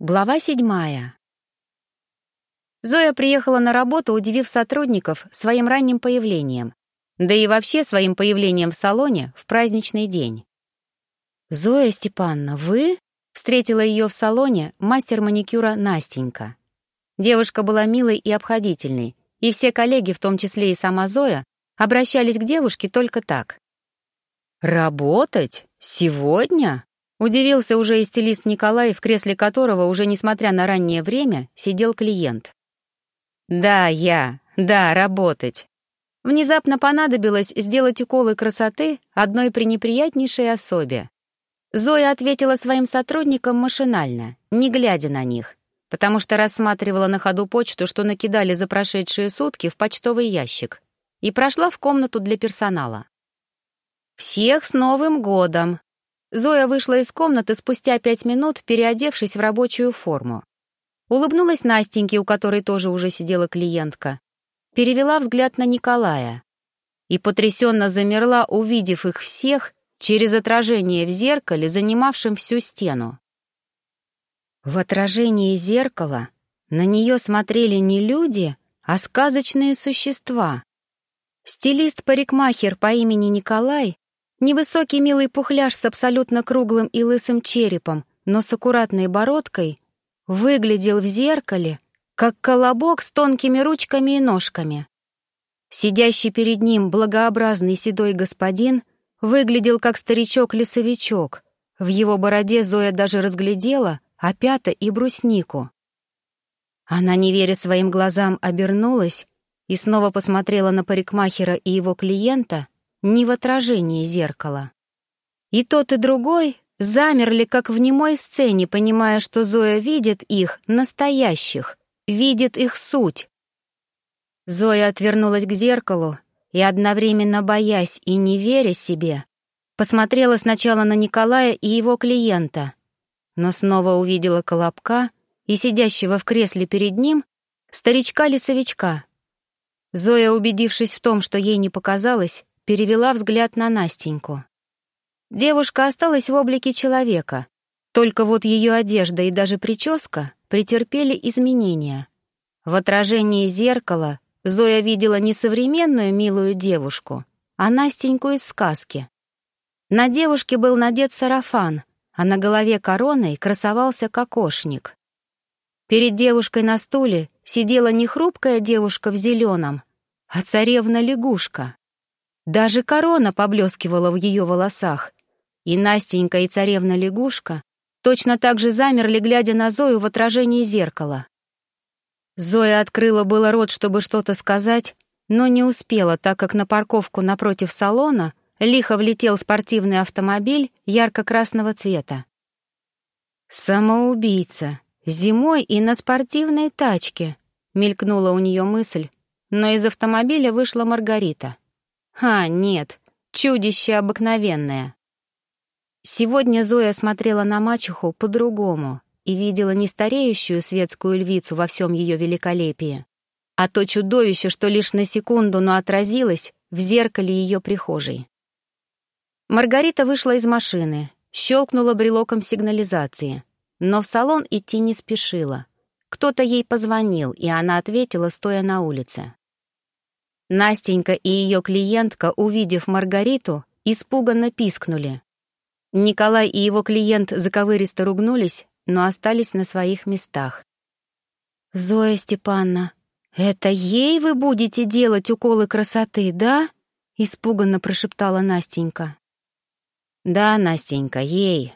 Глава седьмая. Зоя приехала на работу, удивив сотрудников своим ранним появлением, да и вообще своим появлением в салоне в праздничный день. «Зоя Степановна, вы?» — встретила ее в салоне мастер маникюра Настенька. Девушка была милой и обходительной, и все коллеги, в том числе и сама Зоя, обращались к девушке только так. «Работать? Сегодня?» Удивился уже и стилист Николай, в кресле которого, уже несмотря на раннее время, сидел клиент. «Да, я. Да, работать». Внезапно понадобилось сделать уколы красоты одной пренеприятнейшей особе. Зоя ответила своим сотрудникам машинально, не глядя на них, потому что рассматривала на ходу почту, что накидали за прошедшие сутки в почтовый ящик, и прошла в комнату для персонала. «Всех с Новым годом!» Зоя вышла из комнаты спустя пять минут, переодевшись в рабочую форму. Улыбнулась Настеньке, у которой тоже уже сидела клиентка. Перевела взгляд на Николая. И потрясенно замерла, увидев их всех через отражение в зеркале, занимавшем всю стену. В отражении зеркала на нее смотрели не люди, а сказочные существа. Стилист-парикмахер по имени Николай Невысокий милый пухляж с абсолютно круглым и лысым черепом, но с аккуратной бородкой, выглядел в зеркале, как колобок с тонкими ручками и ножками. Сидящий перед ним благообразный седой господин выглядел как старичок-лесовичок. В его бороде Зоя даже разглядела опята и бруснику. Она, не веря своим глазам, обернулась и снова посмотрела на парикмахера и его клиента — не в отражении зеркала. И тот, и другой замерли, как в немой сцене, понимая, что Зоя видит их, настоящих, видит их суть. Зоя отвернулась к зеркалу и, одновременно боясь и не веря себе, посмотрела сначала на Николая и его клиента, но снова увидела Колобка и сидящего в кресле перед ним старичка-лесовичка. Зоя, убедившись в том, что ей не показалось, перевела взгляд на Настеньку. Девушка осталась в облике человека, только вот ее одежда и даже прическа претерпели изменения. В отражении зеркала Зоя видела не современную милую девушку, а Настеньку из сказки. На девушке был надет сарафан, а на голове короной красовался кокошник. Перед девушкой на стуле сидела не хрупкая девушка в зеленом, а царевна-лягушка. Даже корона поблескивала в ее волосах, и Настенька и царевна-лягушка точно так же замерли, глядя на Зою в отражении зеркала. Зоя открыла было рот, чтобы что-то сказать, но не успела, так как на парковку напротив салона лихо влетел спортивный автомобиль ярко-красного цвета. «Самоубийца! Зимой и на спортивной тачке!» — мелькнула у нее мысль, но из автомобиля вышла Маргарита. А, нет, чудище обыкновенное. Сегодня Зоя смотрела на мачеху по-другому и видела не стареющую светскую львицу во всем ее великолепии, а то чудовище, что лишь на секунду, но отразилось в зеркале ее прихожей. Маргарита вышла из машины, щелкнула брелоком сигнализации, но в салон идти не спешила. Кто-то ей позвонил, и она ответила, стоя на улице. Настенька и ее клиентка, увидев Маргариту, испуганно пискнули. Николай и его клиент заковыристо ругнулись, но остались на своих местах. «Зоя Степановна, это ей вы будете делать уколы красоты, да?» — испуганно прошептала Настенька. «Да, Настенька, ей».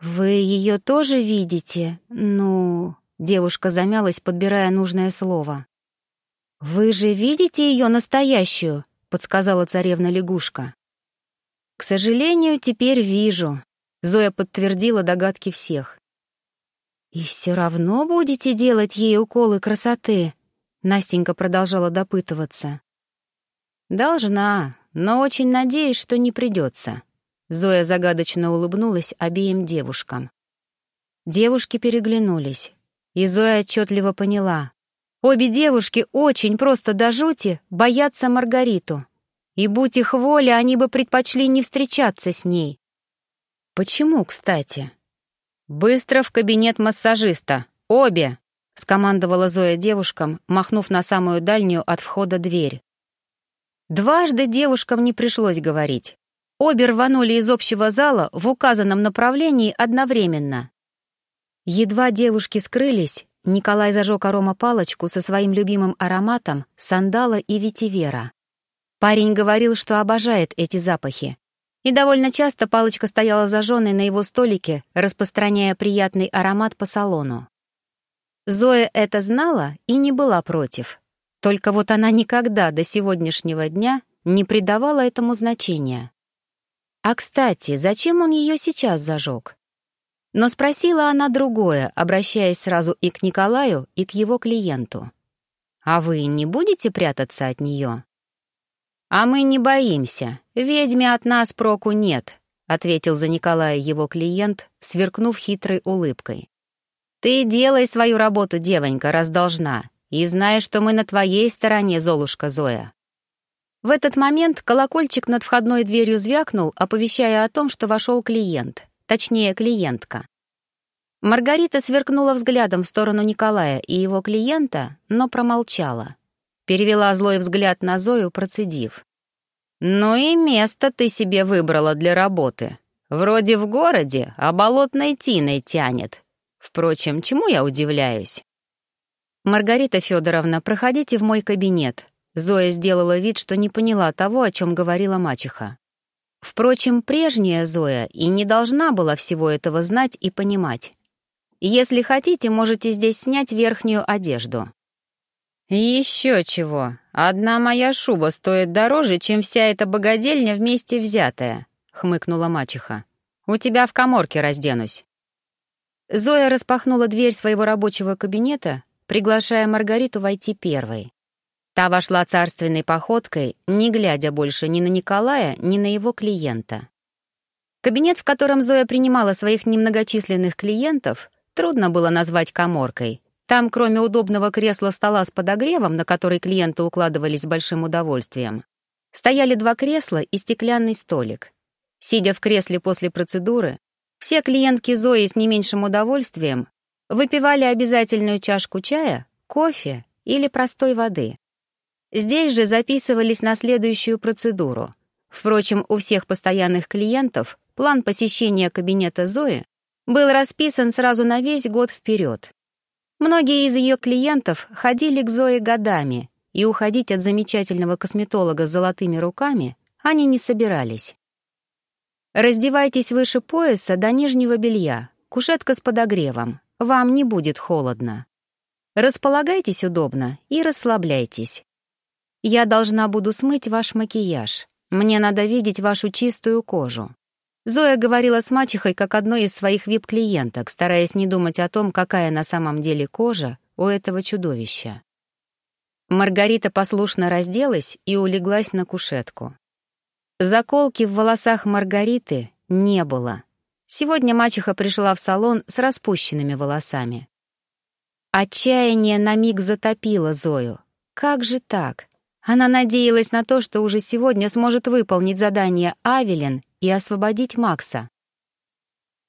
«Вы ее тоже видите? Ну...» — девушка замялась, подбирая нужное слово. «Вы же видите ее настоящую?» — подсказала царевна-лягушка. «К сожалению, теперь вижу», — Зоя подтвердила догадки всех. «И все равно будете делать ей уколы красоты?» Настенька продолжала допытываться. «Должна, но очень надеюсь, что не придется». Зоя загадочно улыбнулась обеим девушкам. Девушки переглянулись, и Зоя отчетливо поняла, Обе девушки очень просто до жути боятся Маргариту. И будь их воля, они бы предпочли не встречаться с ней. Почему, кстати? «Быстро в кабинет массажиста! Обе!» — скомандовала Зоя девушкам, махнув на самую дальнюю от входа дверь. Дважды девушкам не пришлось говорить. Обе рванули из общего зала в указанном направлении одновременно. Едва девушки скрылись, Николай зажег аромапалочку со своим любимым ароматом сандала и ветивера. Парень говорил, что обожает эти запахи. И довольно часто палочка стояла зажженной на его столике, распространяя приятный аромат по салону. Зоя это знала и не была против. Только вот она никогда до сегодняшнего дня не придавала этому значения. А, кстати, зачем он ее сейчас зажег? Но спросила она другое, обращаясь сразу и к Николаю, и к его клиенту. «А вы не будете прятаться от нее?» «А мы не боимся. Ведьме от нас проку нет», — ответил за Николая его клиент, сверкнув хитрой улыбкой. «Ты делай свою работу, девонька, раз должна, и знай, что мы на твоей стороне, Золушка Зоя». В этот момент колокольчик над входной дверью звякнул, оповещая о том, что вошел клиент точнее, клиентка. Маргарита сверкнула взглядом в сторону Николая и его клиента, но промолчала. Перевела злой взгляд на Зою, процедив. «Ну и место ты себе выбрала для работы. Вроде в городе, а болотной тиной тянет. Впрочем, чему я удивляюсь?» «Маргарита Федоровна, проходите в мой кабинет». Зоя сделала вид, что не поняла того, о чем говорила мачеха. Впрочем, прежняя Зоя и не должна была всего этого знать и понимать. Если хотите, можете здесь снять верхнюю одежду. «Еще чего. Одна моя шуба стоит дороже, чем вся эта богадельня вместе взятая», — хмыкнула мачеха. «У тебя в коморке разденусь». Зоя распахнула дверь своего рабочего кабинета, приглашая Маргариту войти первой. Та вошла царственной походкой, не глядя больше ни на Николая, ни на его клиента. Кабинет, в котором Зоя принимала своих немногочисленных клиентов, трудно было назвать коморкой. Там, кроме удобного кресла-стола с подогревом, на который клиенты укладывались с большим удовольствием, стояли два кресла и стеклянный столик. Сидя в кресле после процедуры, все клиентки Зои с не меньшим удовольствием выпивали обязательную чашку чая, кофе или простой воды. Здесь же записывались на следующую процедуру. Впрочем, у всех постоянных клиентов план посещения кабинета Зои был расписан сразу на весь год вперед. Многие из ее клиентов ходили к Зое годами, и уходить от замечательного косметолога с золотыми руками они не собирались. Раздевайтесь выше пояса до нижнего белья, кушетка с подогревом, вам не будет холодно. Располагайтесь удобно и расслабляйтесь. Я должна буду смыть ваш макияж. Мне надо видеть вашу чистую кожу». Зоя говорила с мачехой как одной из своих вип-клиенток, стараясь не думать о том, какая на самом деле кожа у этого чудовища. Маргарита послушно разделась и улеглась на кушетку. Заколки в волосах Маргариты не было. Сегодня мачеха пришла в салон с распущенными волосами. Отчаяние на миг затопило Зою. Как же так? Она надеялась на то, что уже сегодня сможет выполнить задание Авелин и освободить Макса.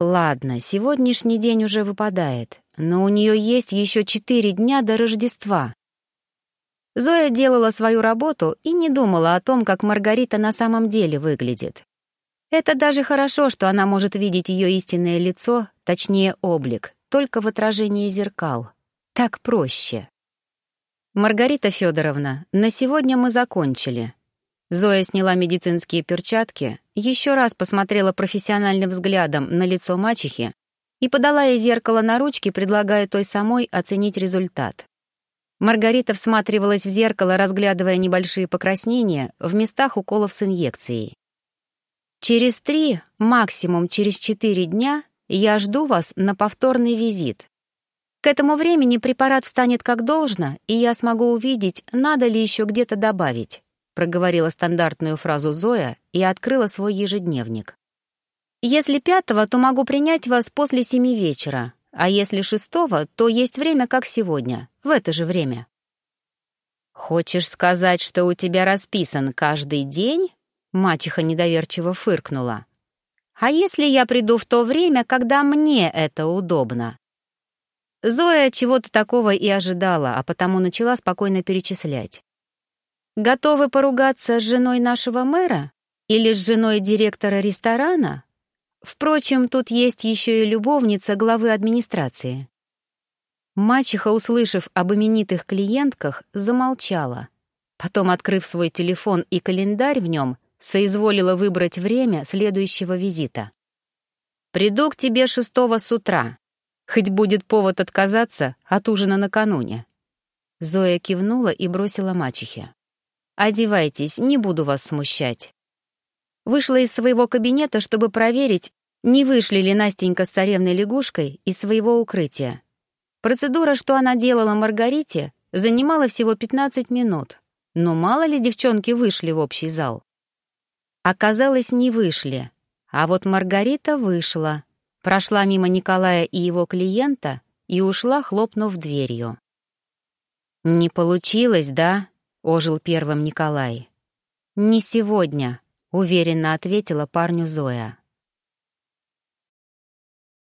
Ладно, сегодняшний день уже выпадает, но у нее есть еще четыре дня до Рождества. Зоя делала свою работу и не думала о том, как Маргарита на самом деле выглядит. Это даже хорошо, что она может видеть ее истинное лицо, точнее облик, только в отражении зеркал. Так проще. «Маргарита Федоровна, на сегодня мы закончили». Зоя сняла медицинские перчатки, еще раз посмотрела профессиональным взглядом на лицо мачехи и подала ей зеркало на ручки, предлагая той самой оценить результат. Маргарита всматривалась в зеркало, разглядывая небольшие покраснения в местах уколов с инъекцией. «Через три, максимум через четыре дня я жду вас на повторный визит. К этому времени препарат встанет как должно, и я смогу увидеть, надо ли еще где-то добавить», проговорила стандартную фразу Зоя и открыла свой ежедневник. «Если пятого, то могу принять вас после семи вечера, а если шестого, то есть время, как сегодня, в это же время». «Хочешь сказать, что у тебя расписан каждый день?» Мачеха недоверчиво фыркнула. А если я приду в то время, когда мне это удобно? Зоя чего-то такого и ожидала, а потому начала спокойно перечислять. Готовы поругаться с женой нашего мэра? Или с женой директора ресторана? Впрочем, тут есть еще и любовница главы администрации. Мачеха, услышав об именитых клиентках, замолчала. Потом, открыв свой телефон и календарь в нем, соизволила выбрать время следующего визита. «Приду к тебе шестого с утра. Хоть будет повод отказаться от ужина накануне». Зоя кивнула и бросила мачехе. «Одевайтесь, не буду вас смущать». Вышла из своего кабинета, чтобы проверить, не вышли ли Настенька с царевной лягушкой из своего укрытия. Процедура, что она делала Маргарите, занимала всего 15 минут. Но мало ли девчонки вышли в общий зал. Оказалось, не вышли. А вот Маргарита вышла, прошла мимо Николая и его клиента и ушла, хлопнув дверью. «Не получилось, да?» — ожил первым Николай. «Не сегодня», — уверенно ответила парню Зоя.